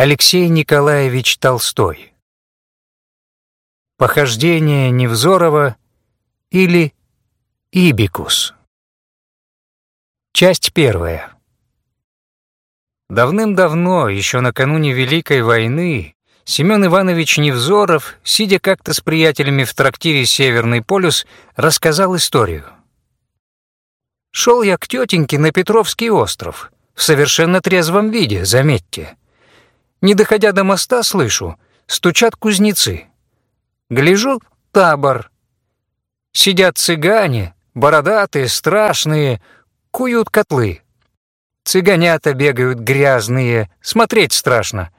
Алексей Николаевич Толстой. Похождение Невзорова или Ибикус. Часть первая. Давным-давно, еще накануне Великой войны, Семен Иванович Невзоров, сидя как-то с приятелями в трактире «Северный полюс», рассказал историю. «Шел я к тетеньке на Петровский остров, в совершенно трезвом виде, заметьте. Не доходя до моста, слышу, стучат кузнецы. Гляжу — табор. Сидят цыгане, бородатые, страшные, куют котлы. Цыганята бегают грязные, смотреть страшно.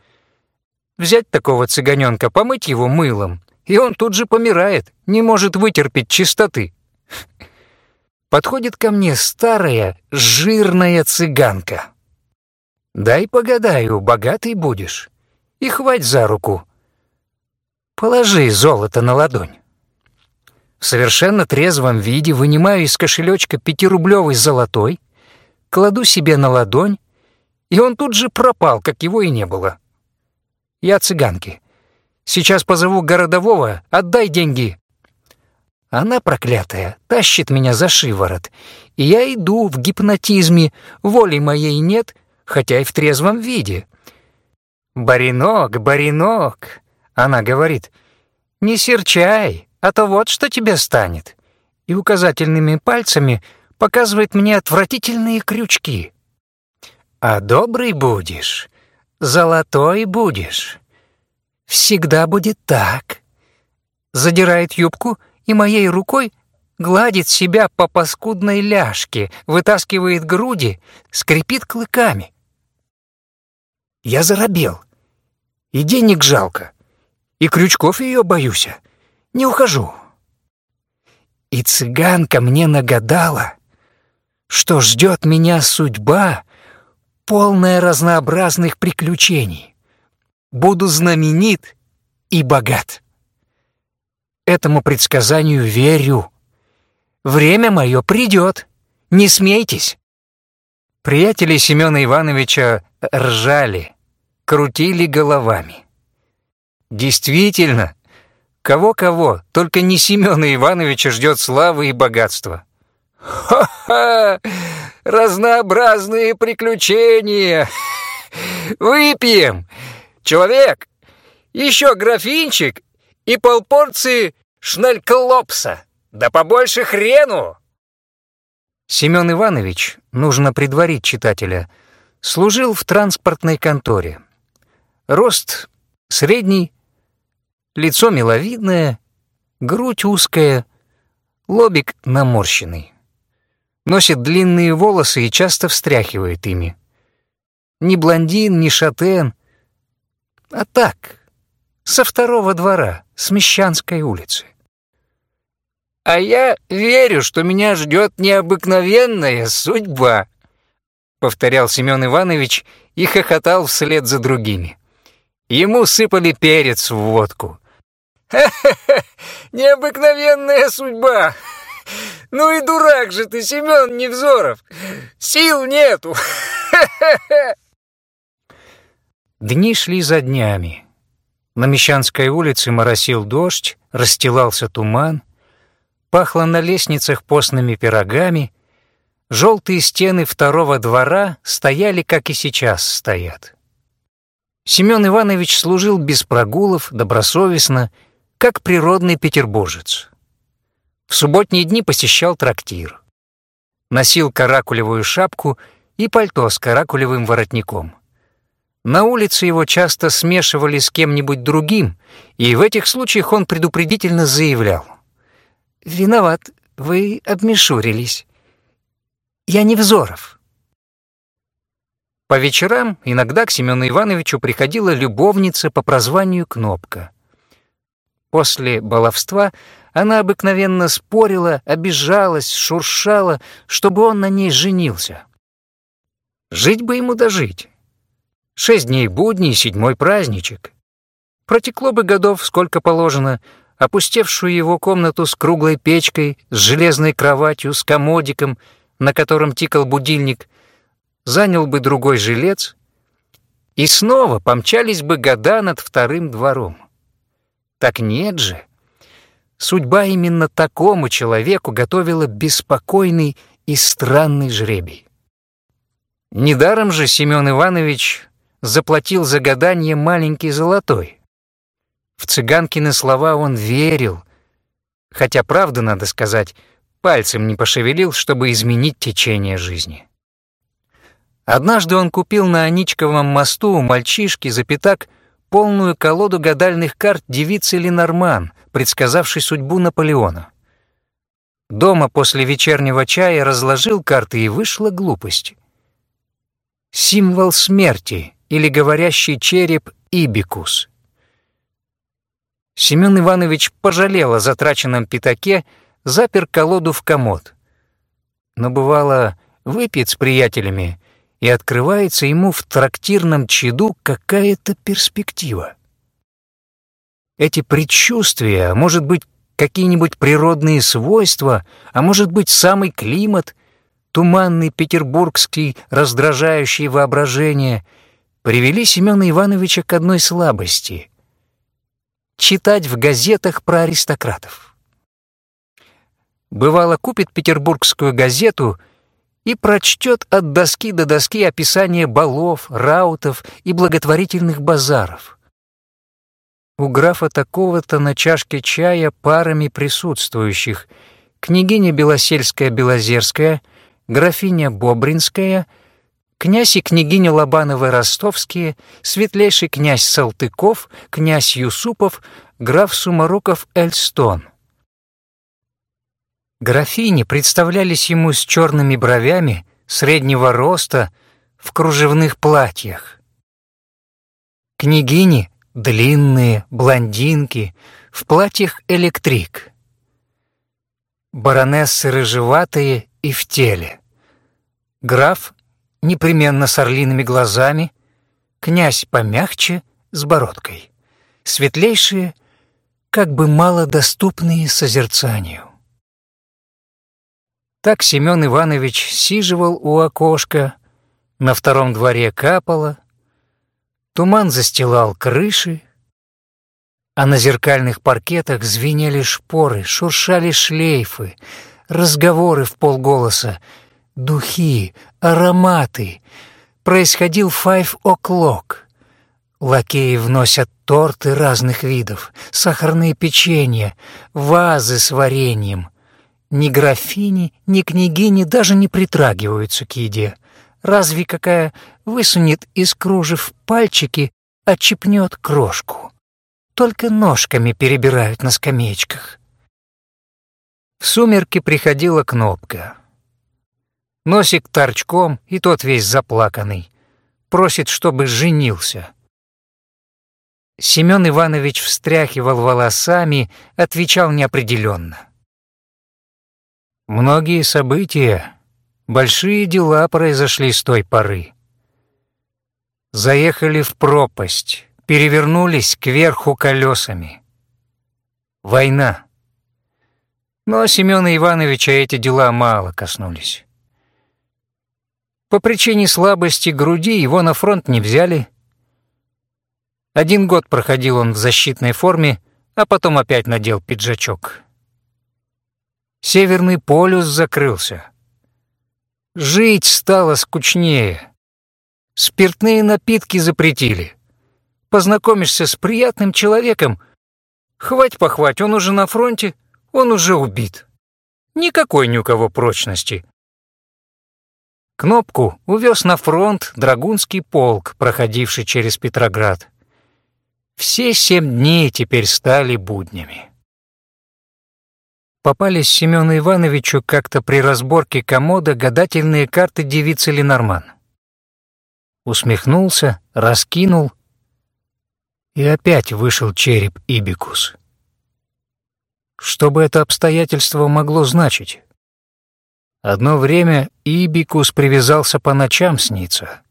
Взять такого цыганенка, помыть его мылом, и он тут же помирает, не может вытерпеть чистоты. Подходит ко мне старая, жирная цыганка. Дай погадаю, богатый будешь. И хвать за руку. Положи золото на ладонь. В совершенно трезвом виде вынимаю из кошелечка пятирублевый золотой, кладу себе на ладонь, и он тут же пропал, как его и не было. Я цыганки. Сейчас позову городового, отдай деньги. Она, проклятая, тащит меня за шиворот, и я иду в гипнотизме, воли моей нет — хотя и в трезвом виде. «Баринок, баринок!» — она говорит. «Не серчай, а то вот что тебе станет!» И указательными пальцами показывает мне отвратительные крючки. «А добрый будешь, золотой будешь. Всегда будет так!» Задирает юбку и моей рукой гладит себя по паскудной ляжке, вытаскивает груди, скрипит клыками. Я заробел. И денег жалко. И крючков ее боюсь. Не ухожу. И цыганка мне нагадала, что ждет меня судьба, полная разнообразных приключений. Буду знаменит и богат. Этому предсказанию верю. Время мое придет. Не смейтесь. Приятели Семена Ивановича ржали, крутили головами. Действительно, кого-кого, только не Семена Ивановича ждет славы и богатства. «Ха-ха! Разнообразные приключения! Выпьем! Человек, еще графинчик и полпорции шнальклопса, да побольше хрену!» Семен Иванович, нужно предварить читателя, служил в транспортной конторе. Рост средний, лицо миловидное, грудь узкая, лобик наморщенный. Носит длинные волосы и часто встряхивает ими. Ни блондин, ни шатен, а так, со второго двора, с Мещанской улицы. А я верю, что меня ждет необыкновенная судьба», — повторял Семен Иванович и хохотал вслед за другими. Ему сыпали перец в водку. «Ха-ха-ха! Необыкновенная судьба! Ну и дурак же ты, Семен Невзоров! Сил нету! Ха-ха-ха!» Дни шли за днями. На Мещанской улице моросил дождь, расстилался туман — пахло на лестницах постными пирогами, желтые стены второго двора стояли, как и сейчас стоят. Семен Иванович служил без прогулов, добросовестно, как природный петербуржец. В субботние дни посещал трактир. Носил каракулевую шапку и пальто с каракулевым воротником. На улице его часто смешивали с кем-нибудь другим, и в этих случаях он предупредительно заявлял — «Виноват, вы обмешурились. Я не Взоров». По вечерам иногда к Семену Ивановичу приходила любовница по прозванию Кнопка. После баловства она обыкновенно спорила, обижалась, шуршала, чтобы он на ней женился. Жить бы ему дожить. Шесть дней будней, седьмой праздничек. Протекло бы годов, сколько положено, опустевшую его комнату с круглой печкой, с железной кроватью, с комодиком, на котором тикал будильник, занял бы другой жилец, и снова помчались бы года над вторым двором. Так нет же. Судьба именно такому человеку готовила беспокойный и странный жребий. Недаром же Семен Иванович заплатил за гадание маленький золотой. В цыганкины слова он верил, хотя, правда, надо сказать, пальцем не пошевелил, чтобы изменить течение жизни. Однажды он купил на Аничковом мосту у мальчишки за пятак полную колоду гадальных карт девицы Ленорман, предсказавшей судьбу Наполеона. Дома после вечернего чая разложил карты и вышла глупость. Символ смерти или говорящий череп Ибикус. Семен Иванович пожалел о затраченном пятаке, запер колоду в комод. Но бывало, выпьет с приятелями — и открывается ему в трактирном чаду какая-то перспектива. Эти предчувствия, а может быть, какие-нибудь природные свойства, а может быть, самый климат, туманный петербургский, раздражающий воображение, привели Семена Ивановича к одной слабости — читать в газетах про аристократов. Бывало, купит петербургскую газету — и прочтет от доски до доски описание балов, раутов и благотворительных базаров. У графа такого-то на чашке чая парами присутствующих княгиня Белосельская-Белозерская, графиня Бобринская, князь и княгиня Лобановы-Ростовские, светлейший князь Салтыков, князь Юсупов, граф Сумароков-Эльстон — Графини представлялись ему с черными бровями, среднего роста, в кружевных платьях. Княгини — длинные, блондинки, в платьях электрик. Баронессы рыжеватые и в теле. Граф непременно с орлиными глазами, князь помягче, с бородкой. Светлейшие, как бы малодоступные созерцанию. Так Семен Иванович сиживал у окошка, на втором дворе капало, туман застилал крыши, а на зеркальных паркетах звенели шпоры, шуршали шлейфы, разговоры в полголоса, духи, ароматы. Происходил five o'clock. Лакеи вносят торты разных видов, сахарные печенья, вазы с вареньем — ни графини, ни княгини даже не притрагиваются к еде. Разве какая высунет из кружев пальчики, отчепнет крошку. Только ножками перебирают на скамеечках. В сумерки приходила кнопка. Носик торчком, и тот весь заплаканный. Просит, чтобы женился. Семен Иванович встряхивал волосами, отвечал неопределенно. Многие события, большие дела произошли с той поры. Заехали в пропасть, перевернулись кверху колесами. Война. Но Семена Ивановича эти дела мало коснулись. По причине слабости груди его на фронт не взяли. Один год проходил он в защитной форме, а потом опять надел пиджачок. Северный полюс закрылся. Жить стало скучнее. Спиртные напитки запретили. Познакомишься с приятным человеком. Хвать-похвать, он уже на фронте, он уже убит. Никакой ни у кого прочности. Кнопку увез на фронт Драгунский полк, проходивший через Петроград. Все семь дней теперь стали буднями попались Семену Ивановичу как-то при разборке комода гадательные карты девицы Ленорман. Усмехнулся, раскинул, и опять вышел череп Ибикус. Что бы это обстоятельство могло значить? Одно время Ибикус привязался по ночам сниться.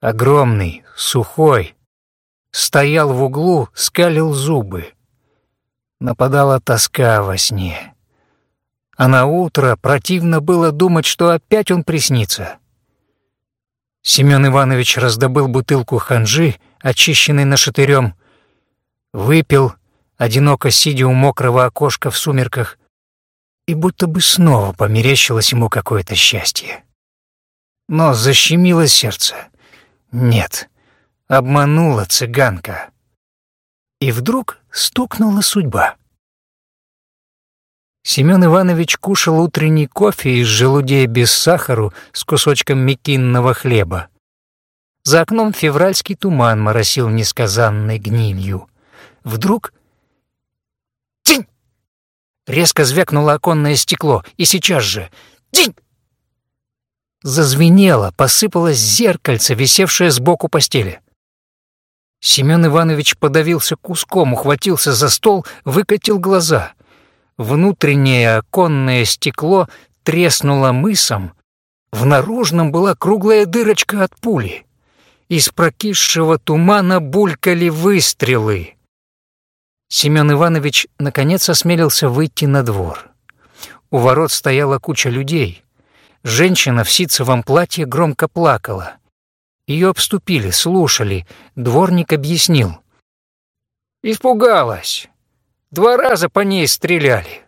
Огромный, сухой, стоял в углу, скалил зубы нападала тоска во сне. А на утро противно было думать, что опять он приснится. Семен Иванович раздобыл бутылку ханжи, очищенной нашатырем, выпил, одиноко сидя у мокрого окошка в сумерках, и будто бы снова померещилось ему какое-то счастье. Но защемило сердце. Нет, обманула цыганка. И вдруг стукнула судьба. Семен Иванович кушал утренний кофе из желудей без сахару с кусочком мекинного хлеба. За окном февральский туман моросил несказанной гнилью. Вдруг... Тинь! Резко звякнуло оконное стекло, и сейчас же... Тинь! Зазвенело, посыпалось зеркальце, висевшее сбоку постели. Семен Иванович подавился куском, ухватился за стол, выкатил глаза. Внутреннее оконное стекло треснуло мысом, в наружном была круглая дырочка от пули. Из прокисшего тумана булькали выстрелы. Семен Иванович наконец осмелился выйти на двор. У ворот стояла куча людей. Женщина в ситцевом платье громко плакала. Ее обступили, слушали. Дворник объяснил. «Испугалась. Два раза по ней стреляли.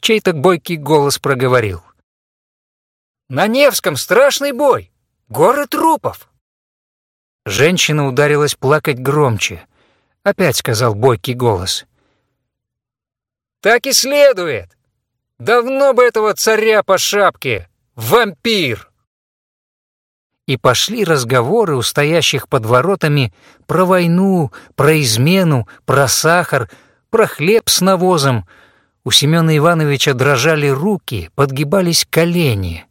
Чей-то бойкий голос проговорил. «На Невском страшный бой! Горы трупов!» Женщина ударилась плакать громче. Опять сказал бойкий голос. «Так и следует! Давно бы этого царя по шапке! Вампир!» И пошли разговоры у стоящих под воротами про войну, про измену, про сахар, про хлеб с навозом. У Семена Ивановича дрожали руки, подгибались колени.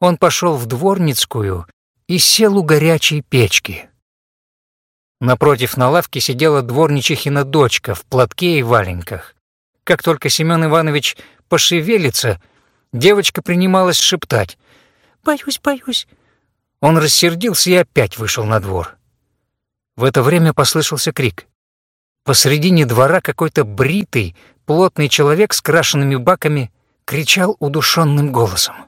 Он пошел в дворницкую и сел у горячей печки. Напротив на лавке сидела дворничихина дочка в платке и валенках. Как только Семен Иванович пошевелится, девочка принималась шептать «Боюсь, боюсь». Он рассердился и опять вышел на двор. В это время послышался крик. Посредине двора какой-то бритый, плотный человек с крашенными баками кричал удушенным голосом.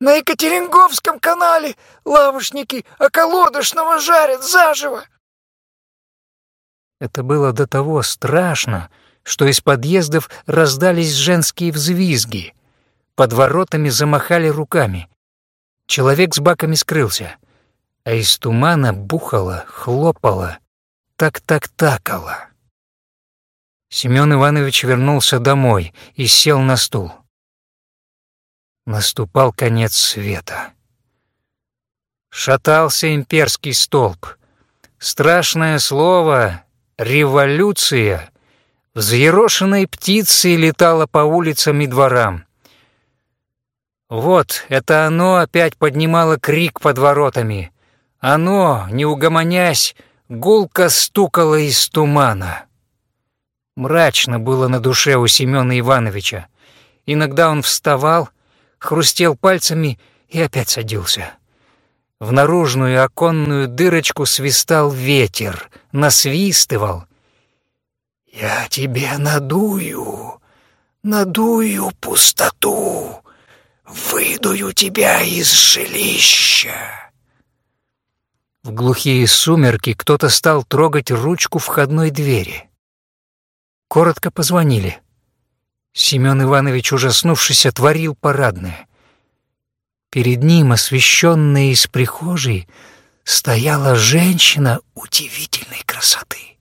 «На Екатеринговском канале лавушники околодочного жарят заживо!» Это было до того страшно, что из подъездов раздались женские взвизги. Под воротами замахали руками. Человек с баками скрылся, а из тумана бухало, хлопало, так-так-такало. Семен Иванович вернулся домой и сел на стул. Наступал конец света. Шатался имперский столб. Страшное слово «революция» взъерошенной птицей летало по улицам и дворам. Вот, это оно опять поднимало крик под воротами. Оно, не угомонясь, гулко стукало из тумана. Мрачно было на душе у Семёна Ивановича. Иногда он вставал, хрустел пальцами и опять садился. В наружную оконную дырочку свистал ветер, насвистывал. «Я тебе надую, надую пустоту, выдую тебя из жилища». В глухие сумерки кто-то стал трогать ручку входной двери. Коротко позвонили. Семен Иванович, ужаснувшись, отворил парадное. Перед ним, освещенная из прихожей, стояла женщина удивительной красоты.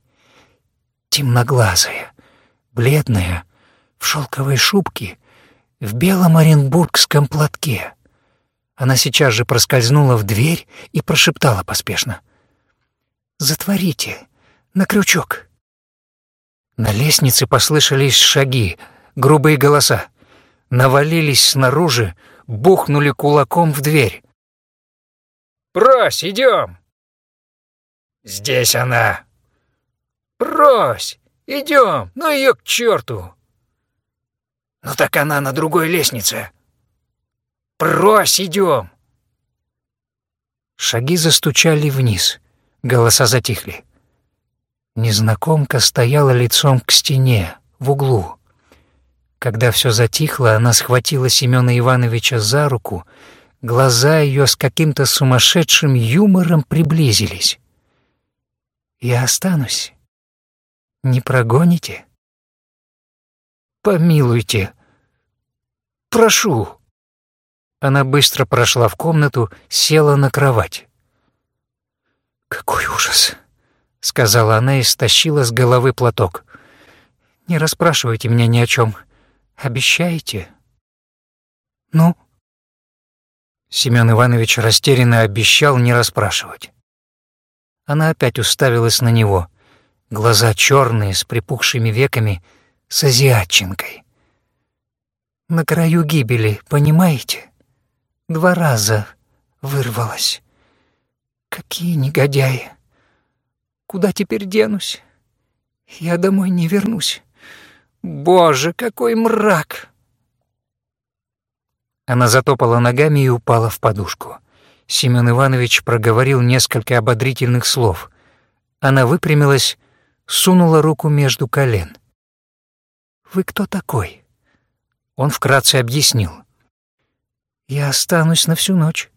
Темноглазая, бледная, в шелковой шубке, в белом оренбургском платке. Она сейчас же проскользнула в дверь и прошептала поспешно. «Затворите, на крючок». На лестнице послышались шаги, грубые голоса. Навалились снаружи, бухнули кулаком в дверь. «Брось, идем!» «Здесь она!» «Брось, идем, ну ее к черту!» «Ну так она на другой лестнице!» Прось идем!» Шаги застучали вниз, голоса затихли. Незнакомка стояла лицом к стене, в углу. Когда все затихло, она схватила Семена Ивановича за руку, Глаза ее с каким-то сумасшедшим юмором приблизились. «Я останусь. Не прогоните?» «Помилуйте. Прошу». Она быстро прошла в комнату, села на кровать. «Какой ужас!» — сказала она и стащила с головы платок. «Не расспрашивайте меня ни о чем. Обещаете?» «Ну?» Семён Иванович растерянно обещал не расспрашивать. Она опять уставилась на него. Глаза черные, с припухшими веками, с азиатчинкой. «На краю гибели, понимаете? Два раза вырвалась. Какие негодяи! Куда теперь денусь? Я домой не вернусь. Боже, какой мрак!» Она затопала ногами и упала в подушку. Семен Иванович проговорил несколько ободрительных слов. Она выпрямилась, сунула руку между колен. «Вы кто такой?» Он вкратце объяснил. «Я останусь на всю ночь.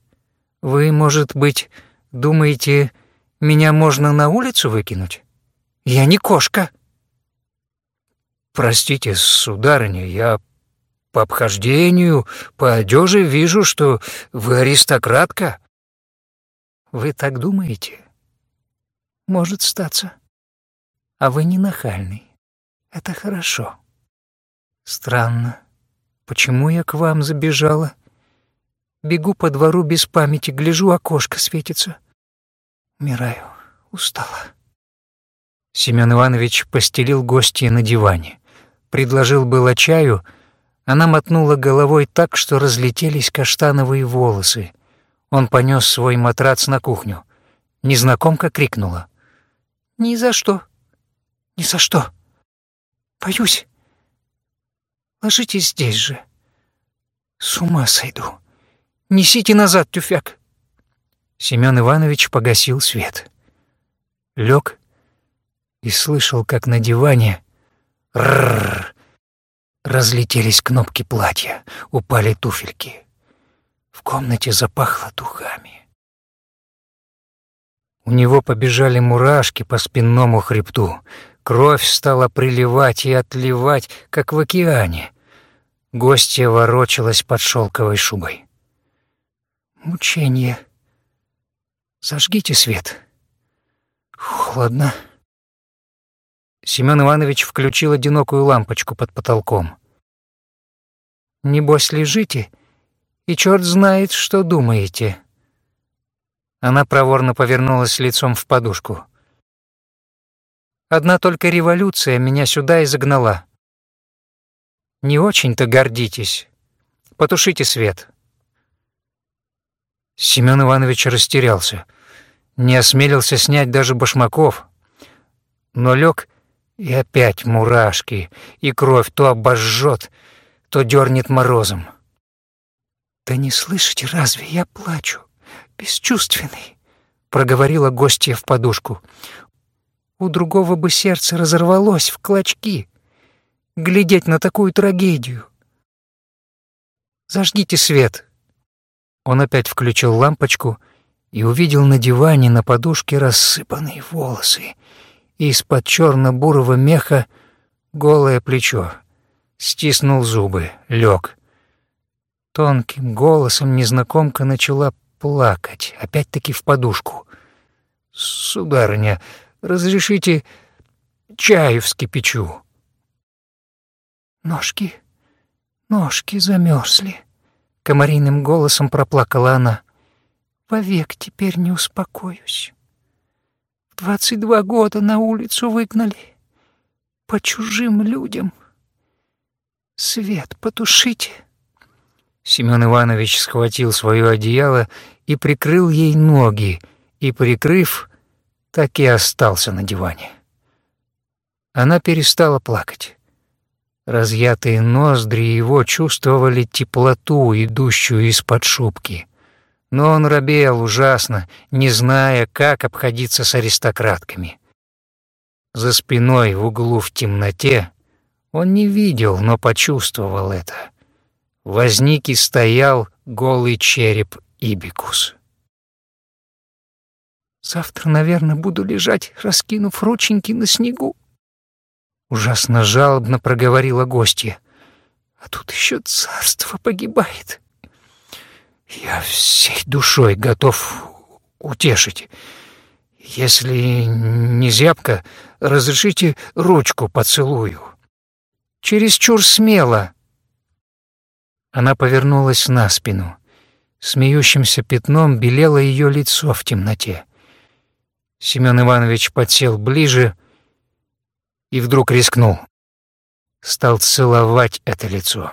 Вы, может быть, думаете, меня можно на улицу выкинуть? Я не кошка». «Простите, сударыня, я по обхождению, по одежде вижу, что вы аристократка». «Вы так думаете?» «Может статься. А вы не нахальный. Это хорошо. Странно. Почему я к вам забежала? Бегу по двору без памяти, гляжу, окошко светится. Умираю, устала». Семен Иванович постелил гостья на диване. Предложил было чаю — она мотнула головой так, что разлетелись каштановые волосы. Он понес свой матрац на кухню. Незнакомка крикнула. «Ни за что! Ни за что! Боюсь! Ложитесь здесь же! С ума сойду! Несите назад тюфяк!» Семен Иванович погасил свет. Лег и слышал, как на диване «Рррр!» Разлетелись кнопки платья, упали туфельки. В комнате запахло духами. У него побежали мурашки по спинному хребту. Кровь стала приливать и отливать, как в океане. Гостья ворочалась под шелковой шубой. Мучение. Зажгите свет. Холодно. Семен Иванович включил одинокую лампочку под потолком. «Небось, лежите, и черт знает, что думаете». Она проворно повернулась лицом в подушку. «Одна только революция меня сюда и загнала. Не очень-то гордитесь. Потушите свет». Семен Иванович растерялся, не осмелился снять даже башмаков, но лег и опять мурашки, и кровь то обожжет, то дернет морозом. «Да не слышите, разве я плачу? Бесчувственный!» — проговорила гостья в подушку. «У другого бы сердце разорвалось в клочки. Глядеть на такую трагедию!» «Зажгите свет!» Он опять включил лампочку и увидел на диване на подушке рассыпанные волосы — из-под черно-бурого меха голое плечо. Стиснул зубы, лег. Тонким голосом незнакомка начала плакать, опять-таки в подушку. «Сударыня, разрешите чаю вскипячу?» «Ножки, ножки замерзли», — комариным голосом проплакала она. «Вовек теперь не успокоюсь». Двадцать два года на улицу выгнали. По чужим людям. Свет потушите. Семен Иванович схватил свое одеяло и прикрыл ей ноги, и, прикрыв, так и остался на диване. Она перестала плакать. Разъятые ноздри его чувствовали теплоту, идущую из-под шубки. Но он робел ужасно, не зная, как обходиться с аристократками. За спиной в углу в темноте он не видел, но почувствовал это. Возник и стоял голый череп Ибикус. «Завтра, наверное, буду лежать, раскинув рученьки на снегу», — ужасно жалобно проговорила гостья. «А тут еще царство погибает. Я всей душой готов утешить. Если не зябко, разрешите ручку поцелую. Чересчур смело». Она повернулась на спину. Смеющимся пятном белело ее лицо в темноте. Семен Иванович подсел ближе и вдруг рискнул. Стал целовать это лицо.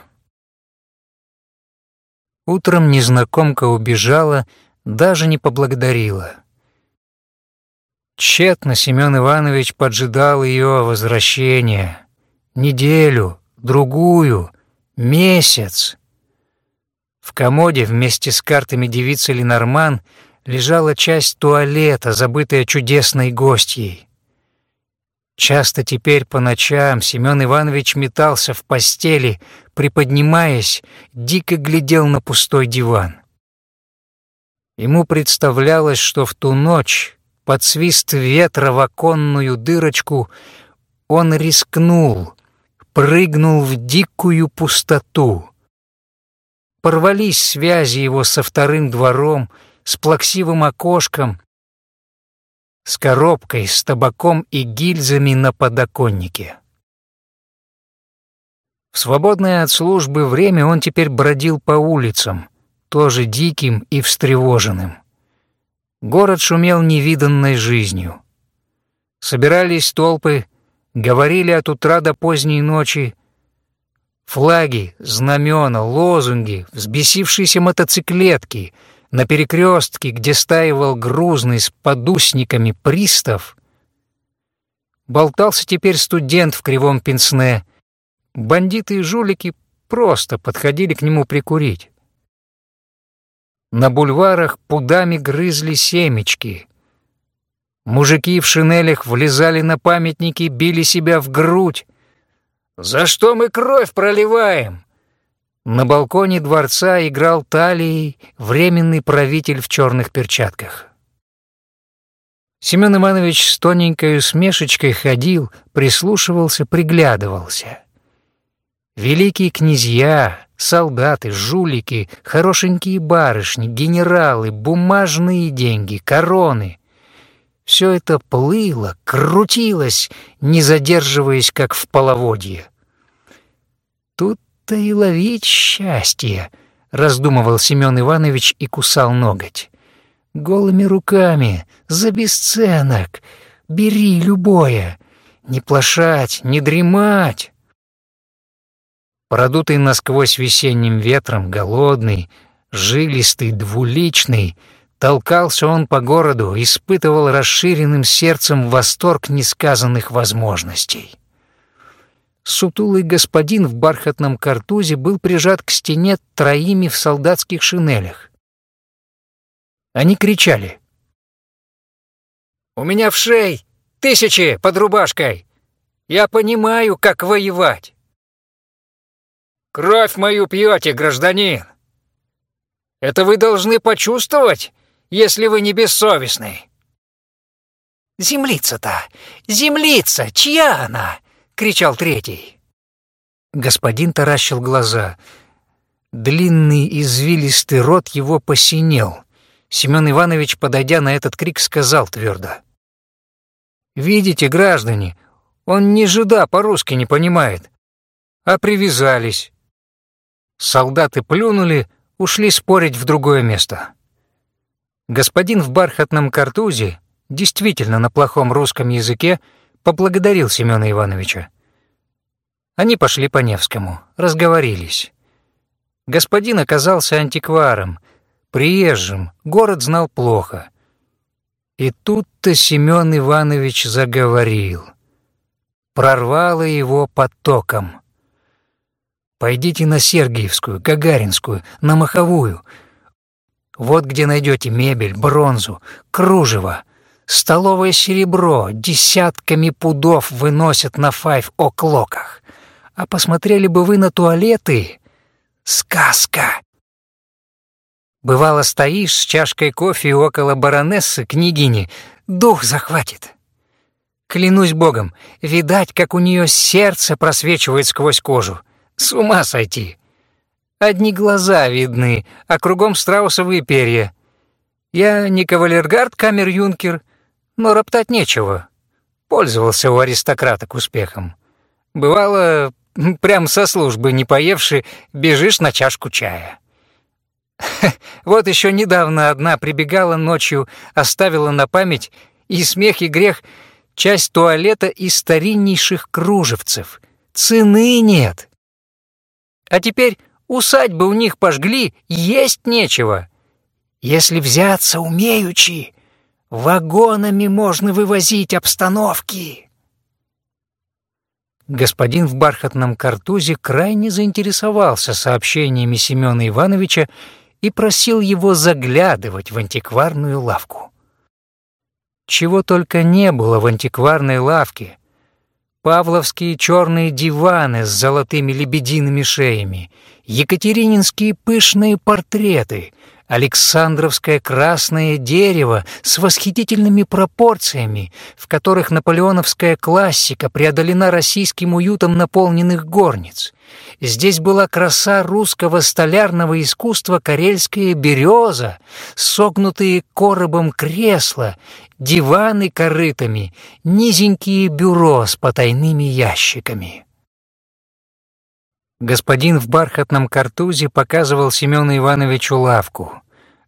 Утром незнакомка убежала, даже не поблагодарила. Тщетно Семен Иванович поджидал ее возвращения. Неделю, другую, месяц. В комоде вместе с картами девицы Ленорман лежала часть туалета, забытая чудесной гостьей. Часто теперь по ночам Семен Иванович метался в постели, приподнимаясь, дико глядел на пустой диван. Ему представлялось, что в ту ночь, под свист ветра в оконную дырочку, он рискнул, прыгнул в дикую пустоту. Порвались связи его со вторым двором, с плаксивым окошком, с коробкой, с табаком и гильзами на подоконнике. В свободное от службы время он теперь бродил по улицам, тоже диким и встревоженным. Город шумел невиданной жизнью. Собирались толпы, говорили от утра до поздней ночи, Флаги, знамена, лозунги, взбесившиеся мотоциклетки — на перекрестке, где стаивал грузный с подусниками пристав, болтался теперь студент в кривом пенсне. Бандиты и жулики просто подходили к нему прикурить. На бульварах пудами грызли семечки. Мужики в шинелях влезали на памятники, били себя в грудь. «За что мы кровь проливаем? На балконе дворца играл талией временный правитель в черных перчатках. Семен Иванович с тоненькой усмешечкой ходил, прислушивался, приглядывался. Великие князья, солдаты, жулики, хорошенькие барышни, генералы, бумажные деньги, короны — все это плыло, крутилось, не задерживаясь, как в половодье. Тут то и ловить счастье», — раздумывал Семен Иванович и кусал ноготь. «Голыми руками, за бесценок, бери любое, не плашать, не дремать». Продутый насквозь весенним ветром, голодный, жилистый, двуличный, толкался он по городу, испытывал расширенным сердцем восторг несказанных возможностей. Сутулый господин в бархатном картузе был прижат к стене троими в солдатских шинелях. Они кричали. «У меня в шей тысячи под рубашкой! Я понимаю, как воевать!» «Кровь мою пьете, гражданин! Это вы должны почувствовать, если вы не бессовестный!» «Землица-то! Землица! Чья она?» — кричал третий. Господин таращил глаза. Длинный извилистый рот его посинел. Семен Иванович, подойдя на этот крик, сказал твердо. «Видите, граждане, он ни жида по-русски не понимает, а привязались». Солдаты плюнули, ушли спорить в другое место. Господин в бархатном картузе, действительно на плохом русском языке, поблагодарил Семёна Ивановича. Они пошли по Невскому, разговорились. Господин оказался антикваром, приезжим, город знал плохо. И тут-то Семён Иванович заговорил. Прорвало его потоком. «Пойдите на Сергиевскую, Гагаринскую, на Маховую. Вот где найдете мебель, бронзу, кружево, Столовое серебро десятками пудов выносят на файв-о'клоках. А посмотрели бы вы на туалеты? Сказка! Бывало, стоишь с чашкой кофе около баронессы, княгини, дух захватит. Клянусь богом, видать, как у нее сердце просвечивает сквозь кожу. С ума сойти. Одни глаза видны, а кругом страусовые перья. Я не кавалергард камер-юнкер, но роптать нечего. Пользовался у аристократок успехом. Бывало, прям со службы не поевши, бежишь на чашку чая. Вот еще недавно одна прибегала ночью, оставила на память и смех, и грех часть туалета из стариннейших кружевцев. Цены нет. А теперь усадьбы у них пожгли, есть нечего. Если взяться умеючи, вагонами можно вывозить обстановки. Господин в бархатном картузе крайне заинтересовался сообщениями Семёна Ивановича и просил его заглядывать в антикварную лавку. Чего только не было в антикварной лавке. Павловские черные диваны с золотыми лебедиными шеями, екатерининские пышные портреты, Александровское красное дерево с восхитительными пропорциями, в которых наполеоновская классика преодолена российским уютом наполненных горниц. Здесь была краса русского столярного искусства карельская береза, согнутые коробом кресла, диваны корытами, низенькие бюро с потайными ящиками. Господин в бархатном картузе показывал Семену Ивановичу лавку,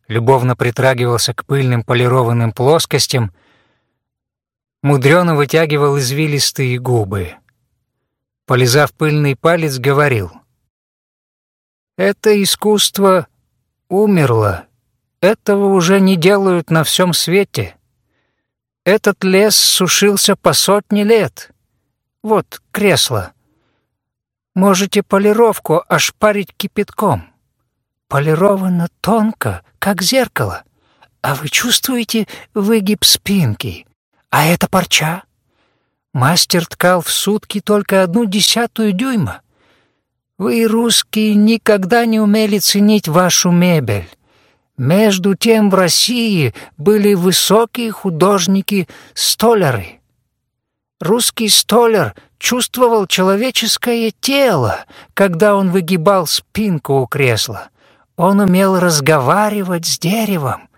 любовно притрагивался к пыльным полированным плоскостям, мудрено вытягивал извилистые губы. Полизав пыльный палец, говорил. «Это искусство умерло. Этого уже не делают на всем свете. Этот лес сушился по сотни лет. Вот кресло». Можете полировку ошпарить кипятком. Полировано тонко, как зеркало. А вы чувствуете выгиб спинки? А это парча? Мастер ткал в сутки только одну десятую дюйма. Вы, русские, никогда не умели ценить вашу мебель. Между тем в России были высокие художники-столяры. Русский столяр чувствовал человеческое тело, когда он выгибал спинку у кресла. Он умел разговаривать с деревом.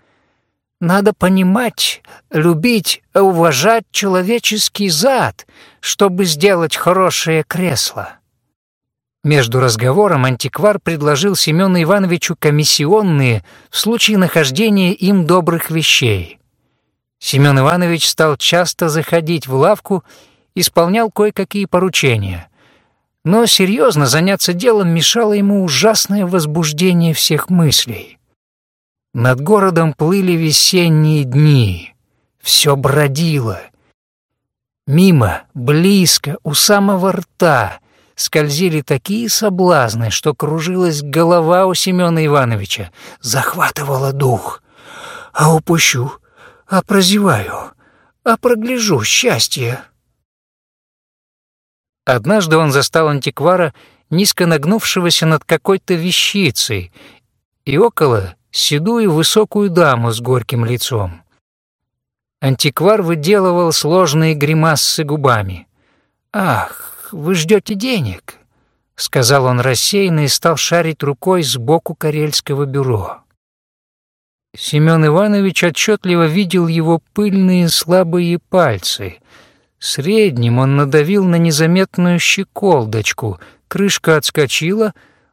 Надо понимать, любить, уважать человеческий зад, чтобы сделать хорошее кресло. Между разговором антиквар предложил Семену Ивановичу комиссионные в случае нахождения им добрых вещей. Семен Иванович стал часто заходить в лавку, исполнял кое-какие поручения. Но серьезно заняться делом мешало ему ужасное возбуждение всех мыслей. Над городом плыли весенние дни, все бродило. Мимо, близко, у самого рта скользили такие соблазны, что кружилась голова у Семена Ивановича, захватывала дух. «А упущу, а прозеваю, а прогляжу счастье. Однажды он застал антиквара, низко нагнувшегося над какой-то вещицей, и около седую высокую даму с горьким лицом. Антиквар выделывал сложные гримассы губами. «Ах, вы ждете денег», — сказал он рассеянно и стал шарить рукой сбоку карельского бюро. Семен Иванович отчетливо видел его пыльные слабые пальцы. Средним он надавил на незаметную щеколдочку, крышка отскочила,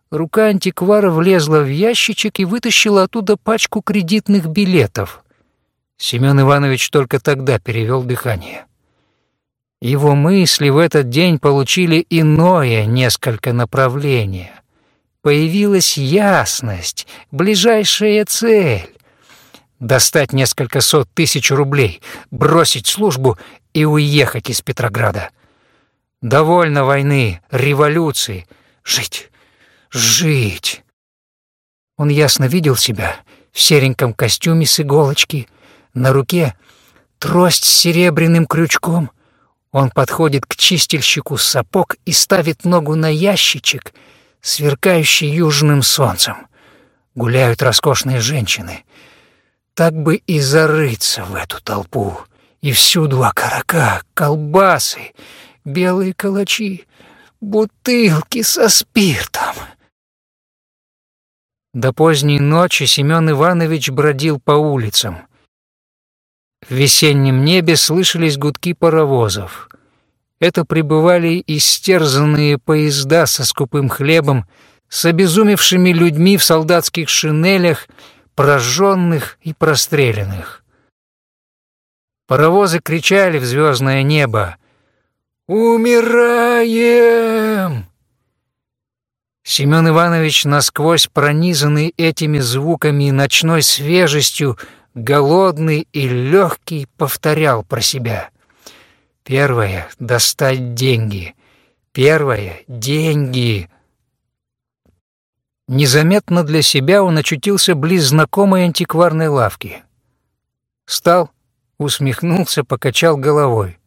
рука антиквара влезла в ящичек и вытащила оттуда пачку кредитных билетов. Семен Иванович только тогда перевел дыхание. Его мысли в этот день получили иное несколько направление. Появилась ясность, ближайшая цель достать несколько сот тысяч рублей, бросить службу и уехать из Петрограда. Довольно войны, революции. Жить, жить. Он ясно видел себя в сереньком костюме с иголочки, на руке трость с серебряным крючком. Он подходит к чистильщику сапог и ставит ногу на ящичек, сверкающий южным солнцем. гуляют роскошные женщины. Так бы и зарыться в эту толпу. И всюду окорока, колбасы, белые калачи, бутылки со спиртом. До поздней ночи Семен Иванович бродил по улицам. В весеннем небе слышались гудки паровозов. Это прибывали истерзанные поезда со скупым хлебом, с обезумевшими людьми в солдатских шинелях, прожженных и простреленных. Паровозы кричали в звездное небо «Умираем!» Семен Иванович, насквозь пронизанный этими звуками и ночной свежестью, голодный и легкий, повторял про себя. Первое — достать деньги. Первое — деньги. Незаметно для себя он очутился близ знакомой антикварной лавки. Встал, усмехнулся, покачал головой.